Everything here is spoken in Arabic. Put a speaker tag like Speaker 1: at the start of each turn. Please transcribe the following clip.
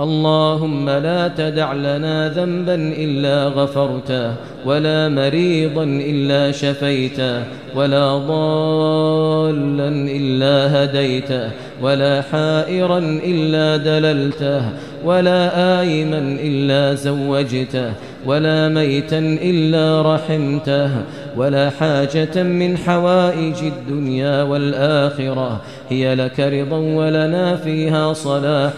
Speaker 1: اللهم لا تدع لنا ذنبا إلا غفرته ولا مريضا إلا شفيته ولا ضالا إلا هديته ولا حائرا إلا دللته ولا آيما إلا زوجته ولا ميتا إلا رحمته ولا حاجة من حوائج الدنيا والآخرة هي لك رضا ولنا فيها صلاح.